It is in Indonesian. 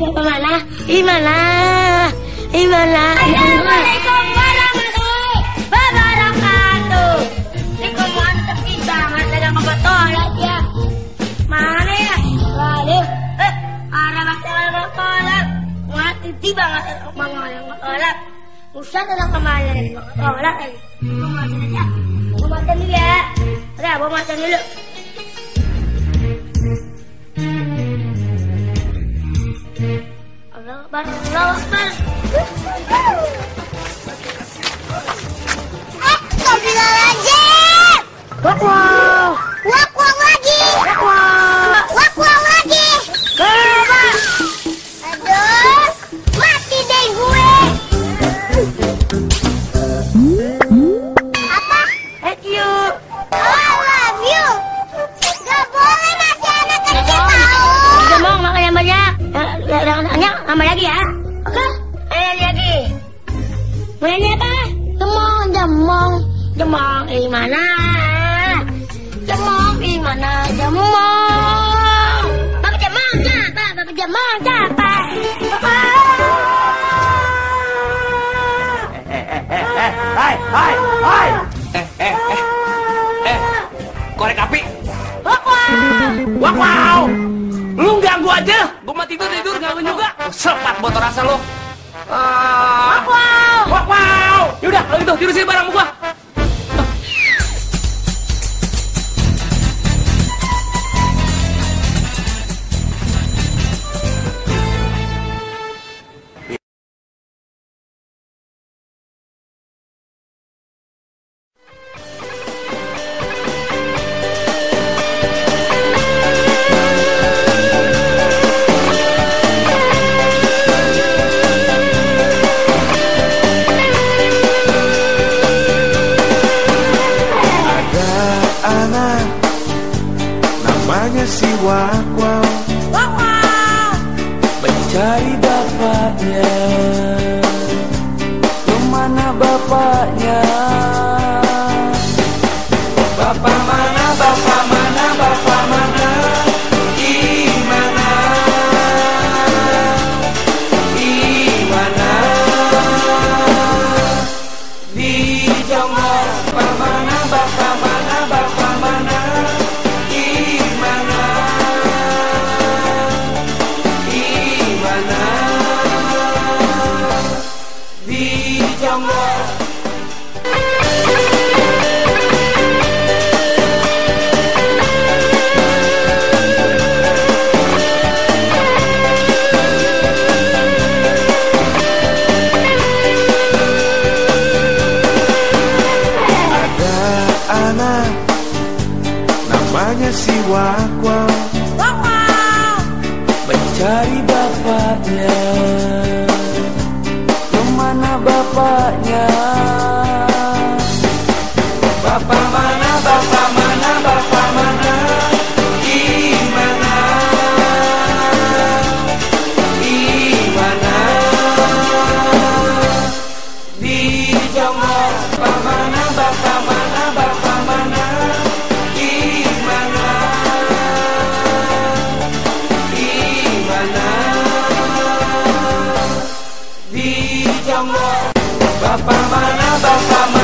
bapak mana? Di mana? Di mana? Assalamualaikum warahmatullahi wabarakatuh. Ini kok mantep nih banget ada kebetolan ya. Mana ya? Lalu, eh, ada masalah kebetolan. Mati tiba ada kebanggaan kebetolan. Usah ada kemarin kebetolan lagi. Mau aja. Mau makan dulu ya. Udah, mau makan dulu. Akbar, Allah Akbar. Astagfirullahaladzim! Tambah lagi ya. Oke. Ayo lagi. Mulainya apa? Jemong, jemong, jemong di mana? Jemong di mana? Jemong. Bapak jemong siapa? Bapak jemong siapa? Hai, hai, hai. Eh, eh, eh. Eh, korek api. Wak wow. Wak wow. Aja. Gua mah tidur tidur ganggu juga. Sepat botol rasa. Wak wow. Wak wow. Yaudah, kalau gitu tidur sini bareng sama gua. Si Wakwau mencari bapaknya. Ke mana bapaknya? Bapak mana? Bapak mana? Namanya si Wakwau mencari bapaknya. Bapaknya? Bapak mana? Bapak mana? Bapak mana? Di mana? Di mana? Di Jonggol Bapak mana? Bapak mana? Bapak mana? Di mana? Di mana? Di Bapak mana? Bapak